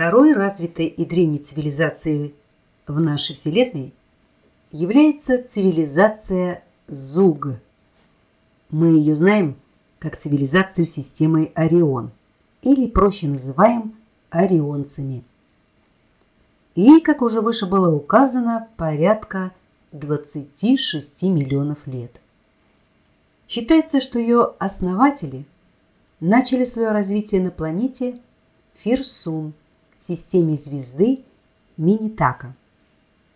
Второй развитой и древней цивилизацией в нашей Вселенной является цивилизация Зуг. Мы ее знаем как цивилизацию системы Орион, или проще называем орионцами. Ей, как уже выше было указано, порядка 26 миллионов лет. Считается, что ее основатели начали свое развитие на планете Фирсун в системе звезды Минитака,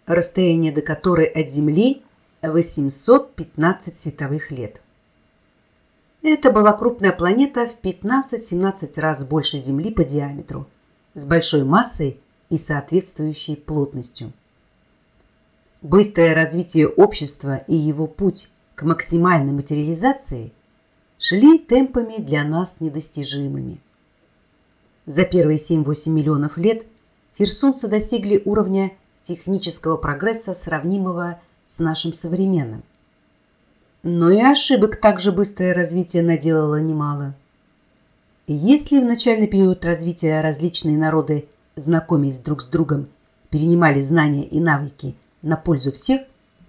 расстояние до которой от Земли 815 световых лет. Это была крупная планета в 15-17 раз больше Земли по диаметру, с большой массой и соответствующей плотностью. Быстрое развитие общества и его путь к максимальной материализации шли темпами для нас недостижимыми. За первые 7-8 миллионов лет ферсунцы достигли уровня технического прогресса, сравнимого с нашим современным. Но и ошибок также быстрое развитие наделало немало. Если в начальный период развития различные народы, знакомясь друг с другом, перенимали знания и навыки на пользу всех,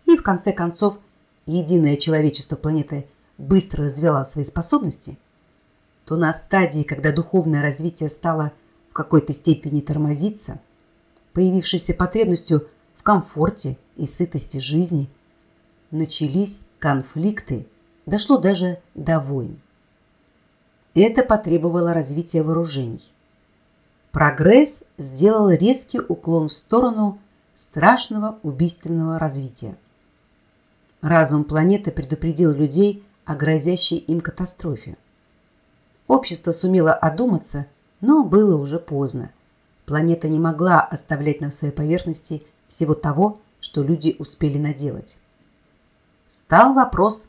и в конце концов единое человечество планеты быстро развило свои способности, то на стадии, когда духовное развитие стало в какой-то степени тормозиться, появившейся потребностью в комфорте и сытости жизни, начались конфликты, дошло даже до войн. Это потребовало развития вооружений. Прогресс сделал резкий уклон в сторону страшного убийственного развития. Разум планеты предупредил людей о грозящей им катастрофе. Общество сумело одуматься, но было уже поздно. Планета не могла оставлять на своей поверхности всего того, что люди успели наделать стал вопрос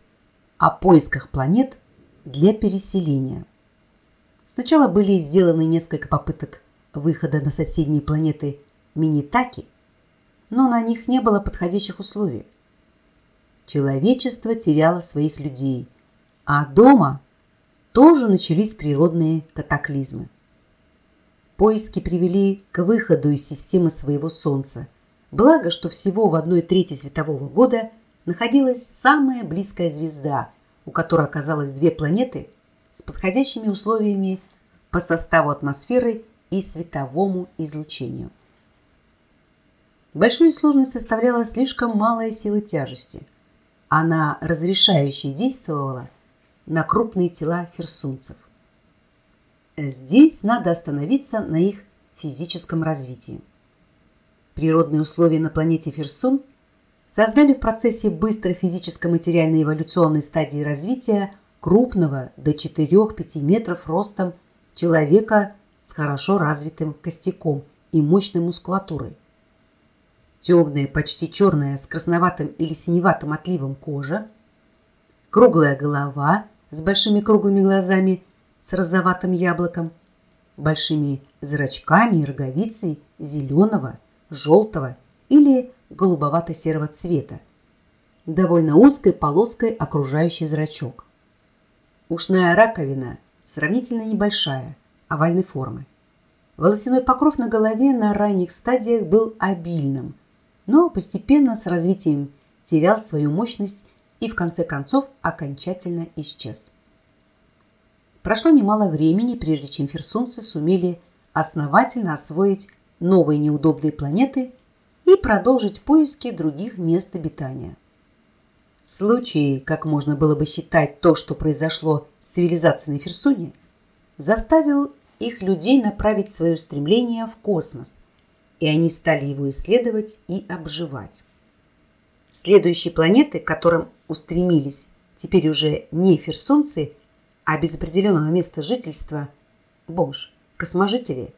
о поисках планет для переселения. Сначала были сделаны несколько попыток выхода на соседние планеты Минитаки, но на них не было подходящих условий. Человечество теряло своих людей, а дома тоже начались природные катаклизмы. Поиски привели к выходу из системы своего Солнца. Благо, что всего в одной трети светового года – находилась самая близкая звезда, у которой оказалось две планеты с подходящими условиями по составу атмосферы и световому излучению. Большую сложность составляла слишком малая сила тяжести. Она разрешающе действовала на крупные тела ферсунцев. Здесь надо остановиться на их физическом развитии. Природные условия на планете Ферсун – создали в процессе быстрой физическо-материальной эволюционной стадии развития крупного до 4-5 метров ростом человека с хорошо развитым костяком и мощной мускулатурой. Темная, почти черная, с красноватым или синеватым отливом кожа, круглая голова с большими круглыми глазами с розоватым яблоком, большими зрачками и роговицей зеленого, желтого или голубовато-серого цвета, довольно узкой полоской окружающий зрачок. Ушная раковина сравнительно небольшая, овальной формы. Волосяной покров на голове на ранних стадиях был обильным, но постепенно с развитием терял свою мощность и в конце концов окончательно исчез. Прошло немало времени, прежде чем ферсунцы сумели основательно освоить новые неудобные планеты – и продолжить поиски других мест обитания. Случай, как можно было бы считать то, что произошло с цивилизацией на Ферсуне, заставил их людей направить свое стремление в космос, и они стали его исследовать и обживать. Следующие планеты, которым устремились теперь уже не ферсунцы, а без определенного места жительства, бомж, косможители,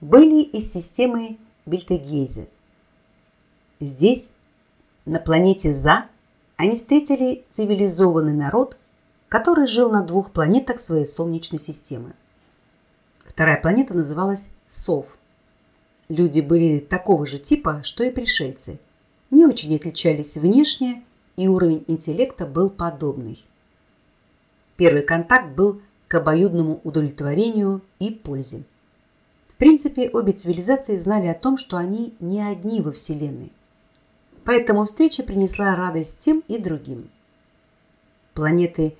были из системы Бельтегейзе. Здесь, на планете За, они встретили цивилизованный народ, который жил на двух планетах своей Солнечной системы. Вторая планета называлась Сов. Люди были такого же типа, что и пришельцы. Не очень отличались внешне, и уровень интеллекта был подобный. Первый контакт был к обоюдному удовлетворению и пользе. В принципе, обе цивилизации знали о том, что они не одни во Вселенной. Поэтому встреча принесла радость тем и другим. Планеты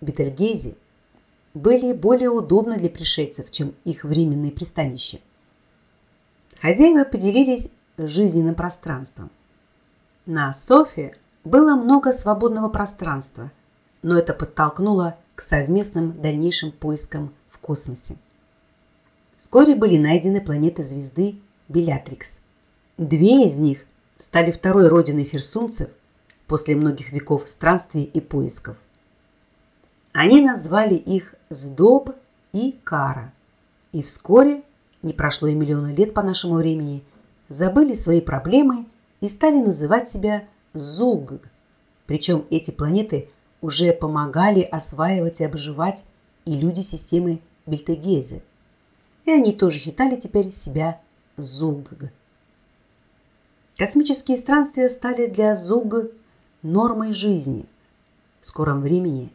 Бетельгейзе были более удобны для пришельцев, чем их временные пристанища. Хозяева поделились жизненным пространством. На Софе было много свободного пространства, но это подтолкнуло к совместным дальнейшим поискам в космосе. Вскоре были найдены планеты звезды Белятрикс. Две из них стали второй родиной ферсунцев после многих веков странствий и поисков. Они назвали их Сдоб и Кара, и вскоре, не прошло и миллиона лет по нашему времени, забыли свои проблемы и стали называть себя Зуг. Причем эти планеты уже помогали осваивать и обживать и люди системы Бельтегезе. И они тоже считали теперь себя Зуг. Космические странствия стали для Зуг нормой жизни. В скором времени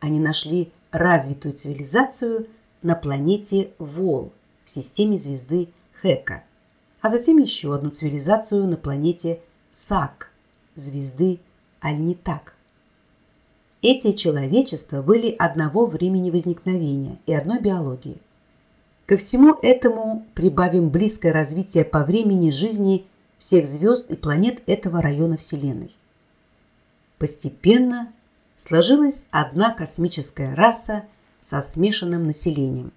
они нашли развитую цивилизацию на планете Вол в системе звезды Хека, а затем еще одну цивилизацию на планете Сак звезды Альнитак. Эти человечества были одного времени возникновения и одной биологии. Ко всему этому прибавим близкое развитие по времени жизни всех звезд и планет этого района Вселенной. Постепенно сложилась одна космическая раса со смешанным населением.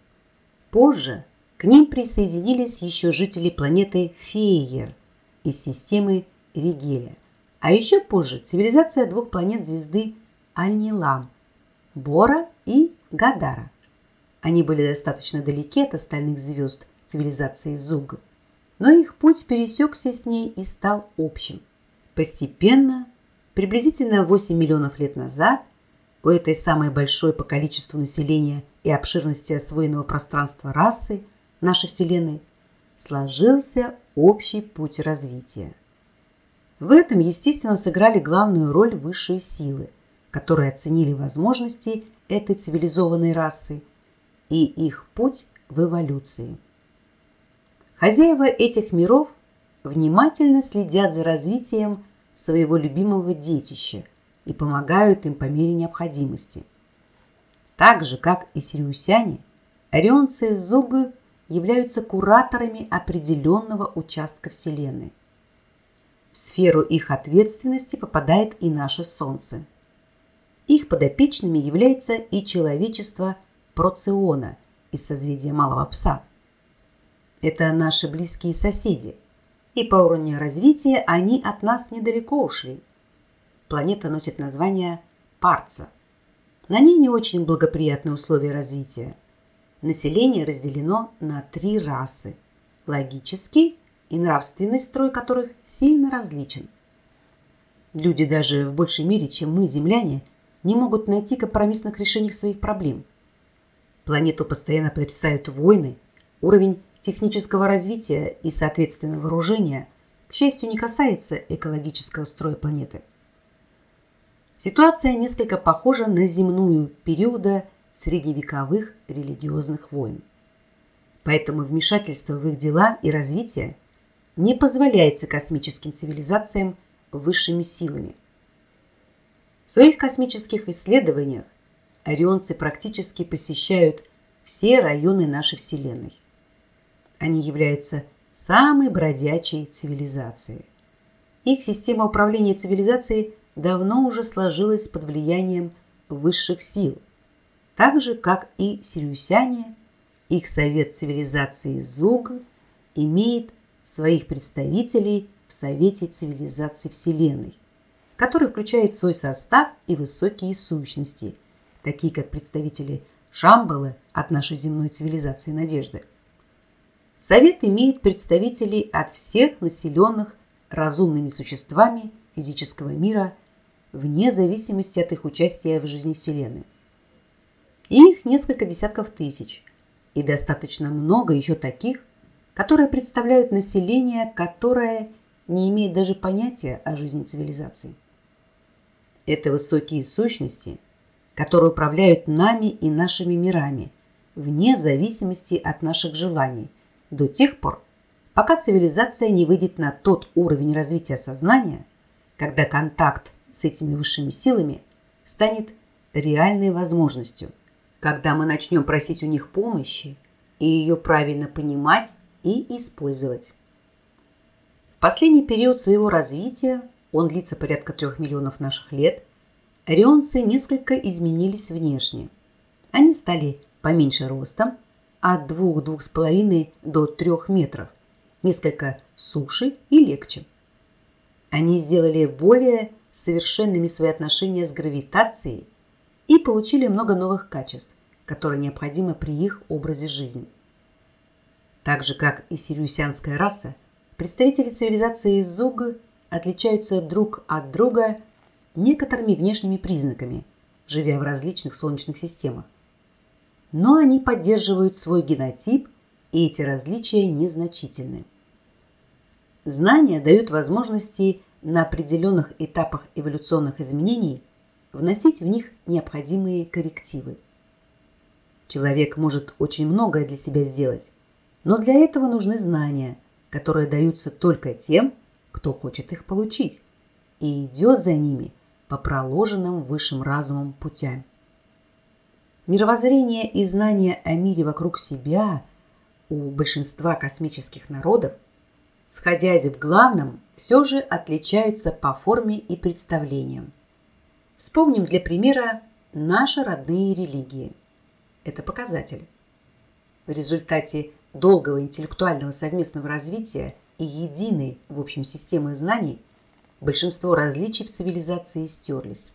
Позже к ним присоединились еще жители планеты Фейер из системы Ригеля, а еще позже цивилизация двух планет звезды Альнилам – Бора и Гадара. Они были достаточно далеки от остальных звезд цивилизации Зуг, но их путь пересекся с ней и стал общим. Постепенно, приблизительно 8 миллионов лет назад, у этой самой большой по количеству населения и обширности освоенного пространства расы нашей Вселенной сложился общий путь развития. В этом, естественно, сыграли главную роль высшие силы, которые оценили возможности этой цивилизованной расы и их путь в эволюции. Хозяева этих миров внимательно следят за развитием своего любимого детища и помогают им по мере необходимости. Так же, как и сириусяне, орионцы Зугы являются кураторами определенного участка Вселенной. В сферу их ответственности попадает и наше Солнце. Их подопечными является и человечество Проциона из созвездия Малого Пса – это наши близкие соседи, и по уровню развития они от нас недалеко ушли. Планета носит название Парца. На ней не очень благоприятные условия развития. Население разделено на три расы – логический и нравственный строй которых сильно различен. Люди даже в большей мере, чем мы, земляне, не могут найти компромиссных решений своих проблем. Планету постоянно потрясают войны, уровень технического развития и, соответственно, вооружения, к счастью, не касается экологического строя планеты. Ситуация несколько похожа на земную периода средневековых религиозных войн. Поэтому вмешательство в их дела и развитие не позволяется космическим цивилизациям высшими силами. В своих космических исследованиях орионцы практически посещают все районы нашей Вселенной. Они являются самой бродячей цивилизацией. Их система управления цивилизацией давно уже сложилась под влиянием высших сил, так же, как и сириусяне, их совет цивилизации Зуг имеет своих представителей в Совете цивилизации Вселенной, который включает свой состав и высокие сущности, такие как представители Шамбалы от нашей земной цивилизации Надежды – Совет имеет представителей от всех населенных разумными существами физического мира вне зависимости от их участия в жизни Вселенной. их несколько десятков тысяч, и достаточно много еще таких, которые представляют население, которое не имеет даже понятия о жизни цивилизации. Это высокие сущности, которые управляют нами и нашими мирами, вне зависимости от наших желаний, до тех пор, пока цивилизация не выйдет на тот уровень развития сознания, когда контакт с этими высшими силами станет реальной возможностью, когда мы начнем просить у них помощи и ее правильно понимать и использовать. В последний период своего развития, он длится порядка трех миллионов наших лет, орионцы несколько изменились внешне. Они стали поменьше ростом, от 2-2,5 до 3 метров, несколько суше и легче. Они сделали более совершенными свои отношения с гравитацией и получили много новых качеств, которые необходимы при их образе жизни. Так же, как и сириусянская раса, представители цивилизации Зуг отличаются друг от друга некоторыми внешними признаками, живя в различных солнечных системах. Но они поддерживают свой генотип, и эти различия незначительны. Знания дают возможности на определенных этапах эволюционных изменений вносить в них необходимые коррективы. Человек может очень многое для себя сделать, но для этого нужны знания, которые даются только тем, кто хочет их получить, и идет за ними по проложенным высшим разумом путям. Мировоззрение и знания о мире вокруг себя у большинства космических народов, сходясь в главном, все же отличаются по форме и представлениям. Вспомним для примера наши родные религии. Это показатель. В результате долгого интеллектуального совместного развития и единой, в общем, системы знаний, большинство различий в цивилизации стерлись.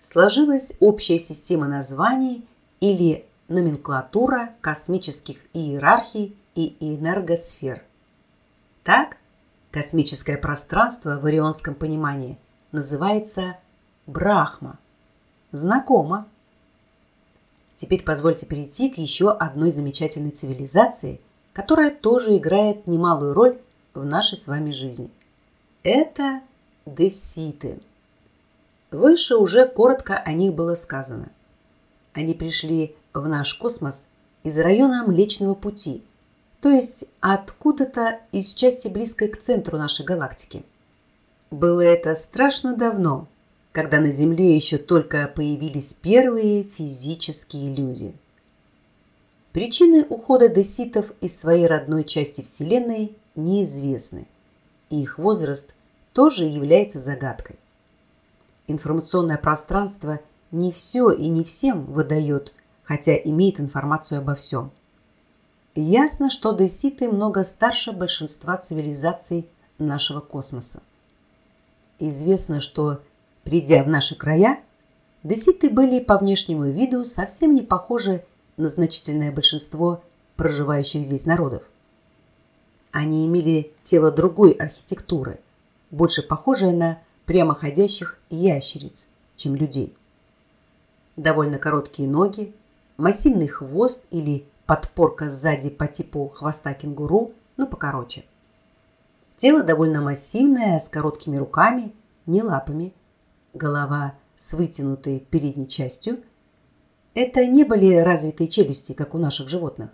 Сложилась общая система названий или номенклатура космических иерархий и энергосфер. Так, космическое пространство в орионском понимании называется Брахма. Знакомо. Теперь позвольте перейти к еще одной замечательной цивилизации, которая тоже играет немалую роль в нашей с вами жизни. Это деситы. Выше уже коротко о них было сказано. Они пришли в наш космос из района Млечного Пути, то есть откуда-то из части близкой к центру нашей галактики. Было это страшно давно, когда на Земле еще только появились первые физические люди. Причины ухода деситов из своей родной части Вселенной неизвестны, и их возраст тоже является загадкой. Информационное пространство не все и не всем выдает, хотя имеет информацию обо всем. Ясно, что деситы много старше большинства цивилизаций нашего космоса. Известно, что Придя в наши края, деситы были по внешнему виду совсем не похожи на значительное большинство проживающих здесь народов. Они имели тело другой архитектуры, больше похожее на прямоходящих ящериц, чем людей. Довольно короткие ноги, массивный хвост или подпорка сзади по типу хвоста кенгуру, но покороче. Тело довольно массивное, с короткими руками, не лапами, голова с вытянутой передней частью. Это не были развитые челюсти, как у наших животных,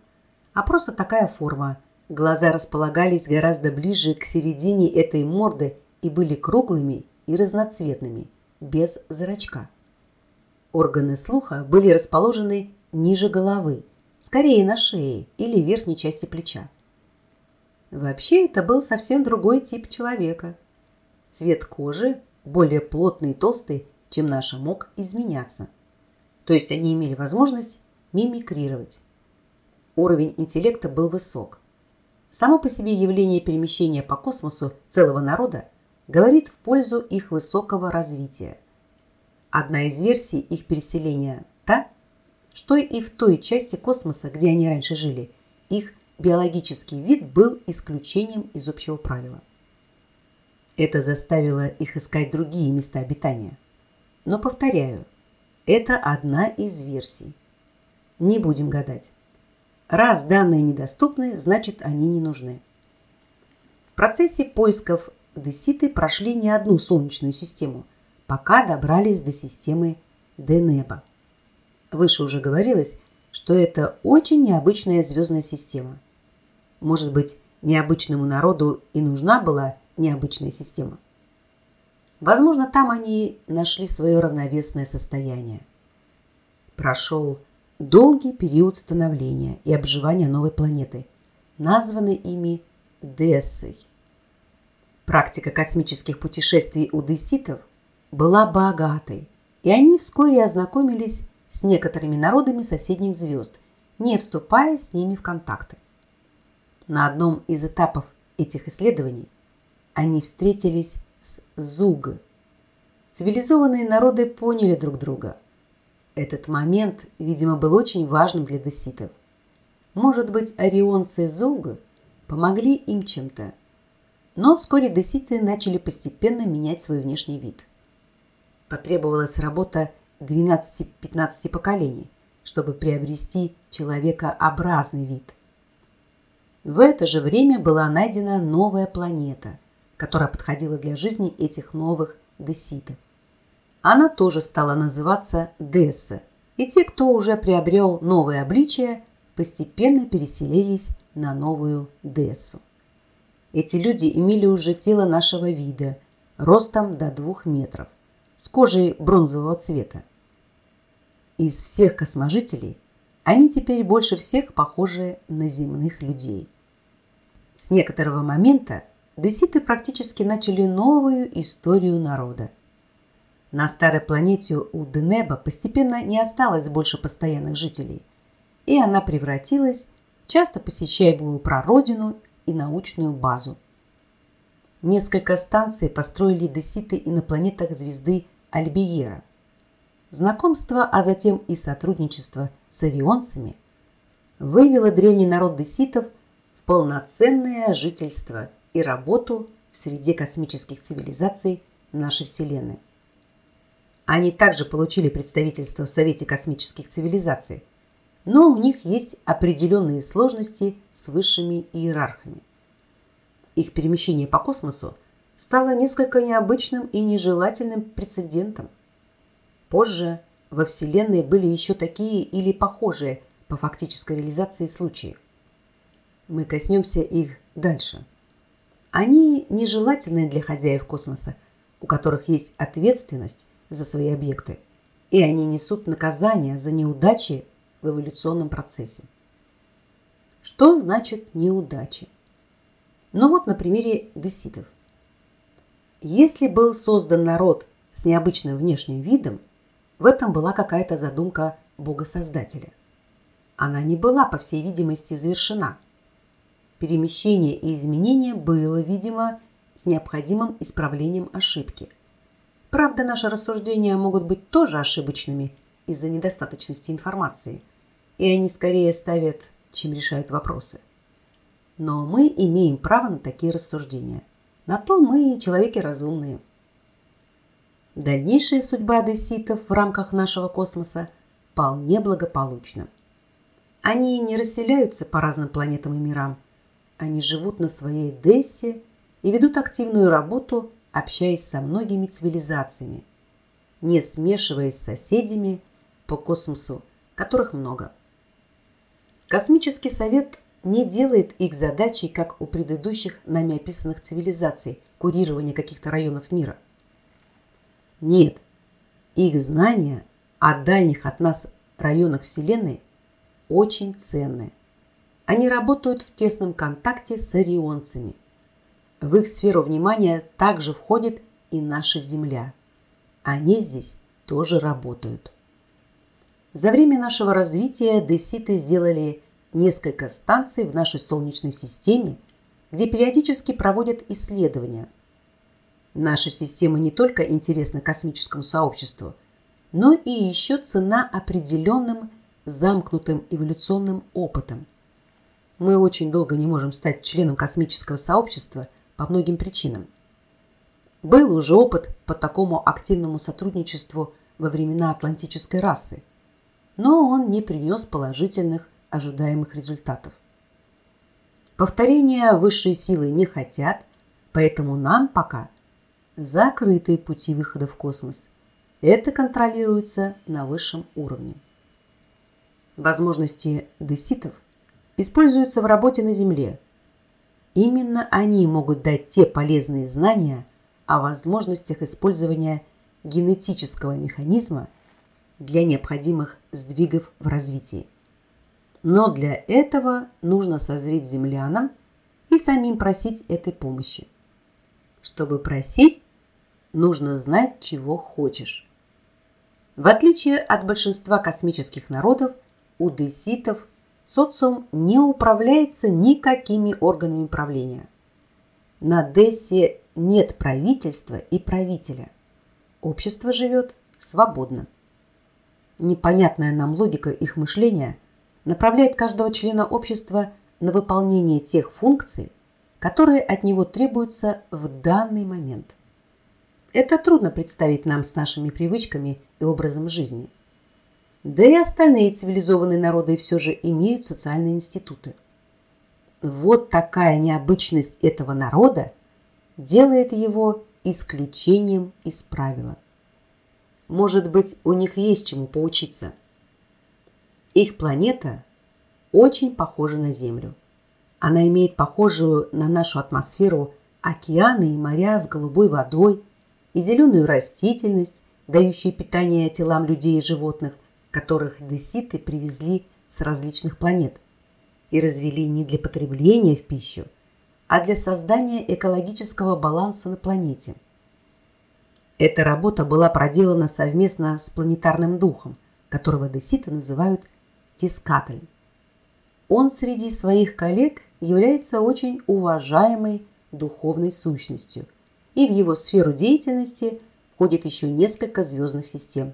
а просто такая форма. Глаза располагались гораздо ближе к середине этой морды и были круглыми и разноцветными, без зрачка. Органы слуха были расположены ниже головы, скорее на шее или верхней части плеча. Вообще это был совсем другой тип человека. Цвет кожи более плотный и толстый, чем наша, мог изменяться. То есть они имели возможность мимикрировать. Уровень интеллекта был высок. Само по себе явление перемещения по космосу целого народа говорит в пользу их высокого развития. Одна из версий их переселения та, что и в той части космоса, где они раньше жили, их биологический вид был исключением из общего правила. Это заставило их искать другие места обитания. Но, повторяю, это одна из версий. Не будем гадать. Раз данные недоступны, значит они не нужны. В процессе поисков деситы прошли не одну солнечную систему, пока добрались до системы Денеба. Выше уже говорилось, что это очень необычная звездная система. Может быть, необычному народу и нужна была необычная система. Возможно, там они нашли свое равновесное состояние. Прошел долгий период становления и обживания новой планеты, названной ими Дессой. Практика космических путешествий у десситов была богатой, и они вскоре ознакомились с некоторыми народами соседних звезд, не вступая с ними в контакты. На одном из этапов этих исследований они встретились с Зуг. Цивилизованные народы поняли друг друга. Этот момент, видимо, был очень важным для деситов. Может быть, орионцы Зуг помогли им чем-то. Но вскоре деситы начали постепенно менять свой внешний вид. Потребовалась работа 12-15 поколений, чтобы приобрести человекообразный вид. В это же время была найдена новая планета, которая подходила для жизни этих новых деситов. Она тоже стала называться Десса, и те, кто уже приобрел новое обличие, постепенно переселились на новую Дессу. Эти люди имели уже тело нашего вида, ростом до двух метров, с кожей бронзового цвета. Из всех косможителей они теперь больше всех похожи на земных людей. С некоторого момента деситы практически начали новую историю народа. На старой планете у Денеба постепенно не осталось больше постоянных жителей, и она превратилась часто посещаемую прародину и научную базу. Несколько станций построили деситы и на планетах звезды Альбиера. Знакомство, а затем и сотрудничество с орионцами вывело древний народ деситов в полноценное жительство и работу в среде космических цивилизаций нашей Вселенной. Они также получили представительство в Совете космических цивилизаций, но у них есть определенные сложности с высшими иерархами. Их перемещение по космосу стало несколько необычным и нежелательным прецедентом. Позже во Вселенной были еще такие или похожие по фактической реализации случаи. Мы коснемся их дальше. Они нежелательны для хозяев космоса, у которых есть ответственность за свои объекты, и они несут наказание за неудачи в эволюционном процессе. Что значит неудачи? Ну вот на примере деситов. Если был создан народ с необычным внешним видом, в этом была какая-то задумка Бога-Создателя. Она не была, по всей видимости, завершена. Перемещение и изменение было, видимо, с необходимым исправлением ошибки. Правда, наши рассуждения могут быть тоже ошибочными из-за недостаточности информации, и они скорее ставят, чем решают вопросы. Но мы имеем право на такие рассуждения. На то мы человеки разумные – Дальнейшая судьба одесситов в рамках нашего космоса вполне благополучна. Они не расселяются по разным планетам и мирам. Они живут на своей Дессе и ведут активную работу, общаясь со многими цивилизациями, не смешиваясь с соседями по космосу, которых много. Космический совет не делает их задачей, как у предыдущих нами описанных цивилизаций, курирования каких-то районов мира – нет, их знания о дальних от нас районах Вселенной очень ценны. Они работают в тесном контакте с орионцами. В их сферу внимания также входит и наша Земля. Они здесь тоже работают. За время нашего развития деситы сделали несколько станций в нашей Солнечной системе, где периодически проводят исследования – Наша система не только интересна космическому сообществу, но и еще цена определенным замкнутым эволюционным опытом. Мы очень долго не можем стать членом космического сообщества по многим причинам. Был уже опыт по такому активному сотрудничеству во времена атлантической расы, но он не принес положительных ожидаемых результатов. Повторения высшие силы не хотят, поэтому нам пока закрытые пути выхода в космос. Это контролируется на высшем уровне. Возможности деситов используются в работе на Земле, Именно они могут дать те полезные знания о возможностях использования генетического механизма для необходимых сдвигов в развитии. Но для этого нужно созреть землянам и самим просить этой помощи. Чтобы просить, нужно знать, чего хочешь. В отличие от большинства космических народов, у деситов социум не управляется никакими органами управления. На Дессе нет правительства и правителя. Общество живет свободно. Непонятная нам логика их мышления направляет каждого члена общества на выполнение тех функций, которые от него требуются в данный момент. Это трудно представить нам с нашими привычками и образом жизни. Да и остальные цивилизованные народы все же имеют социальные институты. Вот такая необычность этого народа делает его исключением из правила. Может быть, у них есть чему поучиться. Их планета очень похожа на Землю. Она имеет похожую на нашу атмосферу океаны и моря с голубой водой и зеленую растительность, дающую питание телам людей и животных, которых деситы привезли с различных планет и развели не для потребления в пищу, а для создания экологического баланса на планете – эта работа была проделана совместно с планетарным духом, которого деситы называют Тискатль. Он среди своих коллег является очень уважаемой духовной сущностью, и в его сферу деятельности входит еще несколько звездных систем.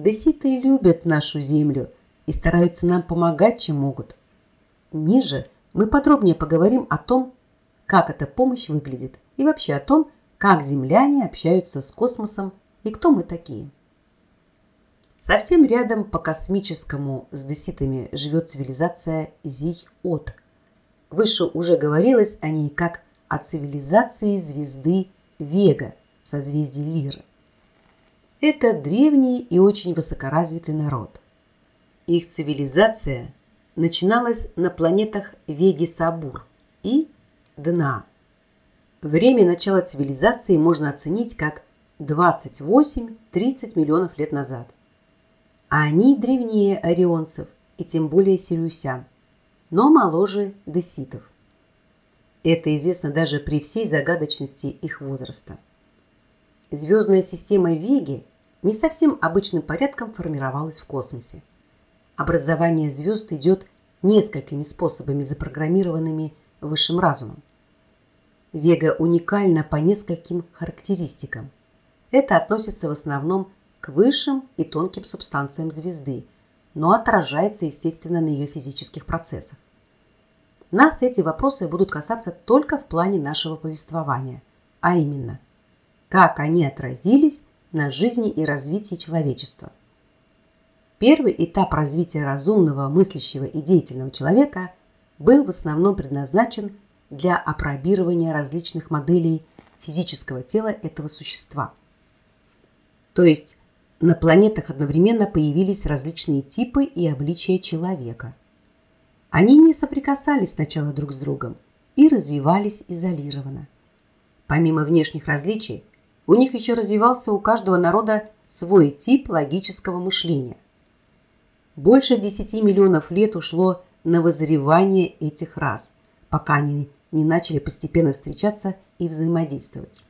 Деситы любят нашу Землю и стараются нам помогать, чем могут. Ниже мы подробнее поговорим о том, как эта помощь выглядит, и вообще о том, как земляне общаются с космосом и кто мы такие. Совсем рядом по космическому с деситами живет цивилизация Зий-От. Выше уже говорилось о ней как о цивилизации звезды Вега, созвездии Лиры. Это древний и очень высокоразвитый народ. Их цивилизация начиналась на планетах Веги-Сабур и Дна – Время начала цивилизации можно оценить как 28-30 миллионов лет назад. А они древнее орионцев и тем более сириусян, но моложе деситов. Это известно даже при всей загадочности их возраста. Звездная система Веги не совсем обычным порядком формировалась в космосе. Образование звезд идет несколькими способами, запрограммированными высшим разумом. Вега уникальна по нескольким характеристикам. Это относится в основном к высшим и тонким субстанциям звезды, но отражается, естественно, на ее физических процессах. Нас эти вопросы будут касаться только в плане нашего повествования, а именно, как они отразились на жизни и развитии человечества. Первый этап развития разумного, мыслящего и деятельного человека был в основном предназначен для опробирования различных моделей физического тела этого существа. То есть на планетах одновременно появились различные типы и обличия человека. Они не соприкасались сначала друг с другом и развивались изолированно. Помимо внешних различий, у них еще развивался у каждого народа свой тип логического мышления. Больше 10 миллионов лет ушло на вызревание этих рас, пока они не начали постепенно встречаться и взаимодействовать.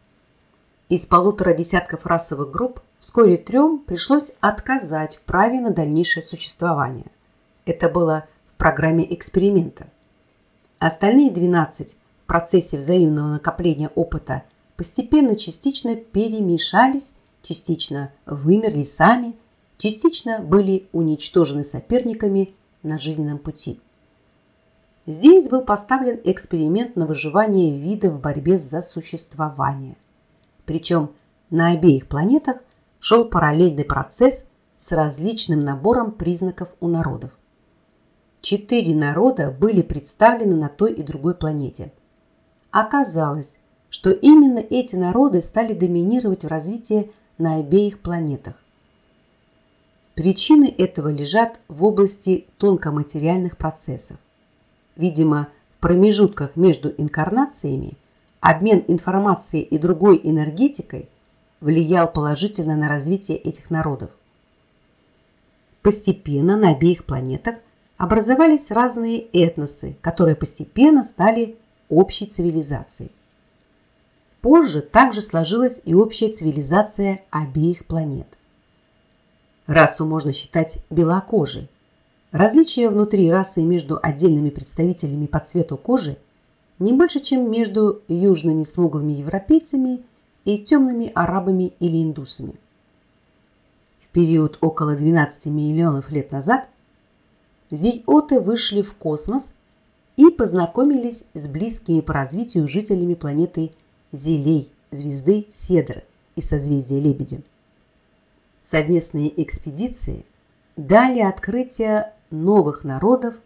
Из полутора десятков расовых групп вскоре трем пришлось отказать в праве на дальнейшее существование. Это было в программе эксперимента. Остальные 12 в процессе взаимного накопления опыта постепенно частично перемешались, частично вымерли сами, частично были уничтожены соперниками на жизненном пути. Здесь был поставлен эксперимент на выживание вида в борьбе за существование. Причем на обеих планетах шел параллельный процесс с различным набором признаков у народов. Четыре народа были представлены на той и другой планете. Оказалось, что именно эти народы стали доминировать в развитии на обеих планетах. Причины этого лежат в области тонкоматериальных процессов. Видимо, в промежутках между инкарнациями обмен информацией и другой энергетикой влиял положительно на развитие этих народов. Постепенно на обеих планетах образовались разные этносы, которые постепенно стали общей цивилизацией. Позже также сложилась и общая цивилизация обеих планет. Расу можно считать белокожей. Различия внутри расы между отдельными представителями по цвету кожи не больше, чем между южными смуглыми европейцами и темными арабами или индусами. В период около 12 миллионов лет назад зиоты вышли в космос и познакомились с близкими по развитию жителями планеты Зелей, звезды Седры и созвездия Лебедя. Совместные экспедиции дали открытие новых народов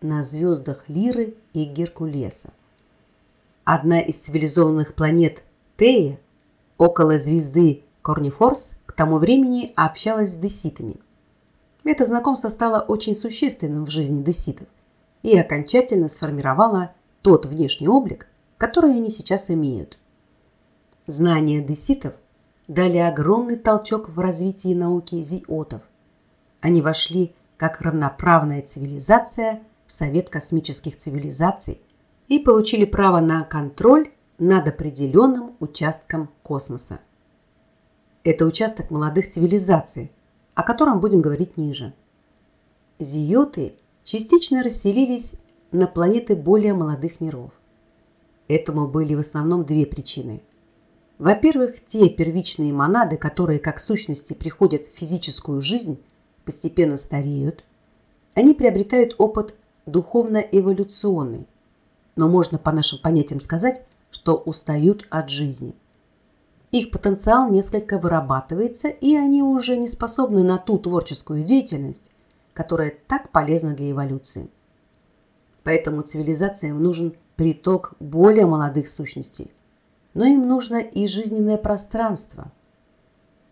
на звездах Лиры и Геркулеса. Одна из цивилизованных планет Тея около звезды Корнифорс к тому времени общалась с деситами. Это знакомство стало очень существенным в жизни деситов и окончательно сформировало тот внешний облик, который они сейчас имеют. Знания деситов дали огромный толчок в развитии науки зиотов. Они вошли как равноправная цивилизация в Совет космических цивилизаций и получили право на контроль над определенным участком космоса. Это участок молодых цивилизаций, о котором будем говорить ниже. Зиоты частично расселились на планеты более молодых миров. Этому были в основном две причины – во-первых, те первичные монады, которые как сущности приходят в физическую жизнь, постепенно стареют. Они приобретают опыт духовно-эволюционный, но можно по нашим понятиям сказать, что устают от жизни. Их потенциал несколько вырабатывается, и они уже не способны на ту творческую деятельность, которая так полезна для эволюции. Поэтому цивилизациям нужен приток более молодых сущностей – но им нужно и жизненное пространство.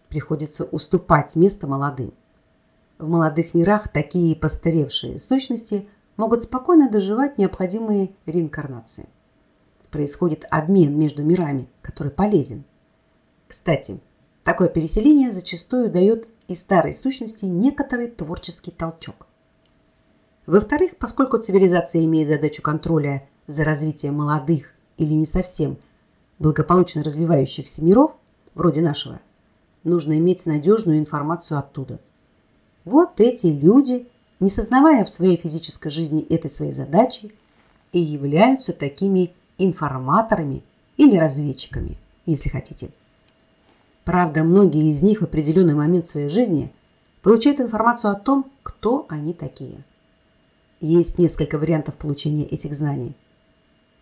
Приходится уступать место молодым. В молодых мирах такие постаревшие сущности могут спокойно доживать необходимые реинкарнации. Происходит обмен между мирами, который полезен. Кстати, такое переселение зачастую дает и старой сущности некоторый творческий толчок. Во-вторых, поскольку цивилизация имеет задачу контроля за развитием молодых или не совсем – благополучно развивающихся миров, вроде нашего, нужно иметь надежную информацию оттуда. Вот эти люди, не сознавая в своей физической жизни этой своей задачи, и являются такими информаторами или разведчиками, если хотите. Правда, многие из них в определенный момент своей жизни получают информацию о том, кто они такие. Есть несколько вариантов получения этих знаний.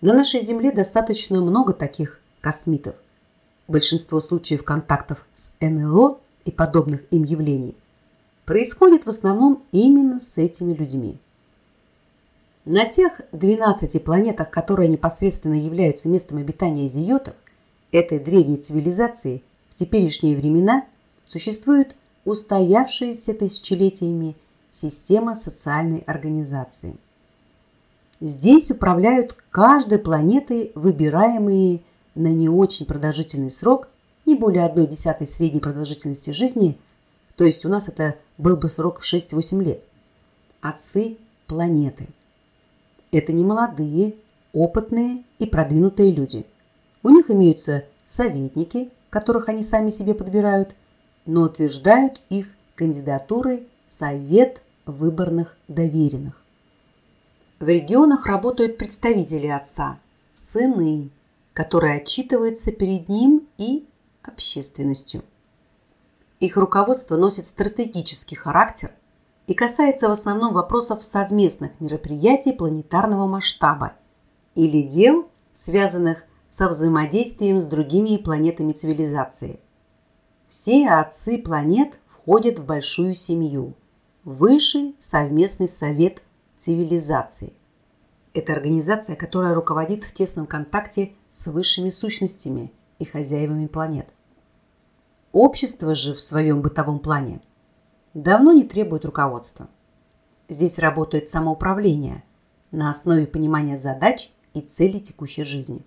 На нашей Земле достаточно много таких космитов. Большинство случаев контактов с НЛО и подобных им явлений происходит в основном именно с этими людьми. На тех 12 планетах, которые непосредственно являются местом обитания зиотов, этой древней цивилизации в теперешние времена существует устоявшаяся тысячелетиями система социальной организации. Здесь управляют каждой планетой выбираемые на не очень продолжительный срок, не более одной десятой средней продолжительности жизни, то есть у нас это был бы срок в 6-8 лет, отцы планеты. Это не молодые, опытные и продвинутые люди. У них имеются советники, которых они сами себе подбирают, но утверждают их кандидатуры Совет выборных доверенных. В регионах работают представители отца, сыны, который отчитывается перед ним и общественностью. Их руководство носит стратегический характер и касается в основном вопросов совместных мероприятий планетарного масштаба или дел, связанных со взаимодействием с другими планетами цивилизации. Все отцы планет входят в большую семью – Высший совместный совет цивилизации. Это организация, которая руководит в тесном контакте с высшими сущностями и хозяевами планет. Общество же в своем бытовом плане давно не требует руководства. Здесь работает самоуправление, на основе понимания задач и целей текущей жизни.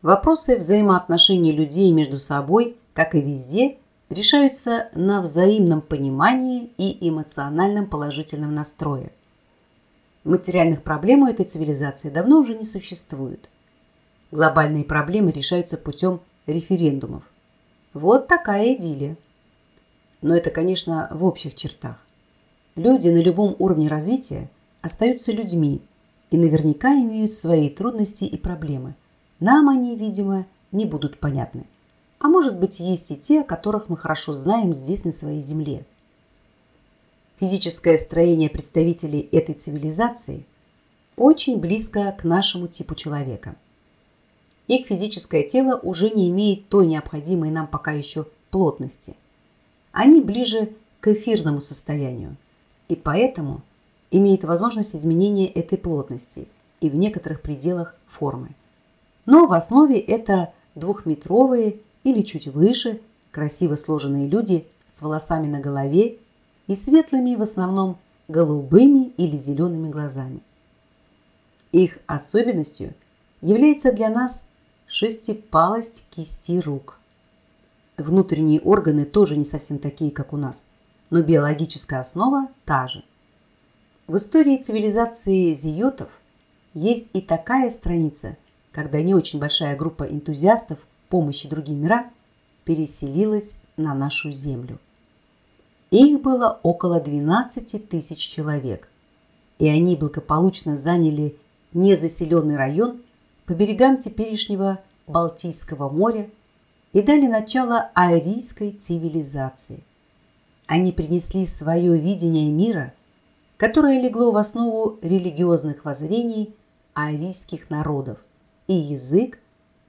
Вопросы взаимоотношений людей между собой, как и везде, решаются на взаимном понимании и эмоциональном положительном настрое. Материальных проблем у этой цивилизации давно уже не существует. Глобальные проблемы решаются путем референдумов. Вот такая идиллия. Но это, конечно, в общих чертах. Люди на любом уровне развития остаются людьми и наверняка имеют свои трудности и проблемы. Нам они, видимо, не будут понятны. А может быть, есть и те, о которых мы хорошо знаем здесь, на своей земле. Физическое строение представителей этой цивилизации очень близко к нашему типу человека. Их физическое тело уже не имеет той необходимой нам пока еще плотности. Они ближе к эфирному состоянию, и поэтому имеет возможность изменения этой плотности и в некоторых пределах формы. Но в основе это двухметровые или чуть выше красиво сложенные люди с волосами на голове и светлыми в основном голубыми или зелеными глазами. Их особенностью является для нас шестипалость кисти рук. Внутренние органы тоже не совсем такие, как у нас, но биологическая основа та же. В истории цивилизации зиотов есть и такая страница, когда не очень большая группа энтузиастов помощи другим мирам переселилась на нашу землю. Их было около 12 тысяч человек, и они благополучно заняли незаселенный район по берегам теперешнего Балтийского моря и дали начало арийской цивилизации. Они принесли свое видение мира, которое легло в основу религиозных воззрений арийских народов, и язык,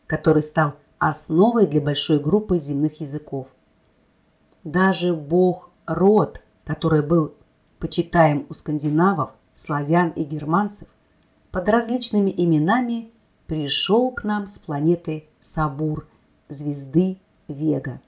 который стал основой для большой группы земных языков. Даже бог Род, который был почитаем у скандинавов, славян и германцев, под различными именами пришел к нам с планеты Сабур, звезды Вега.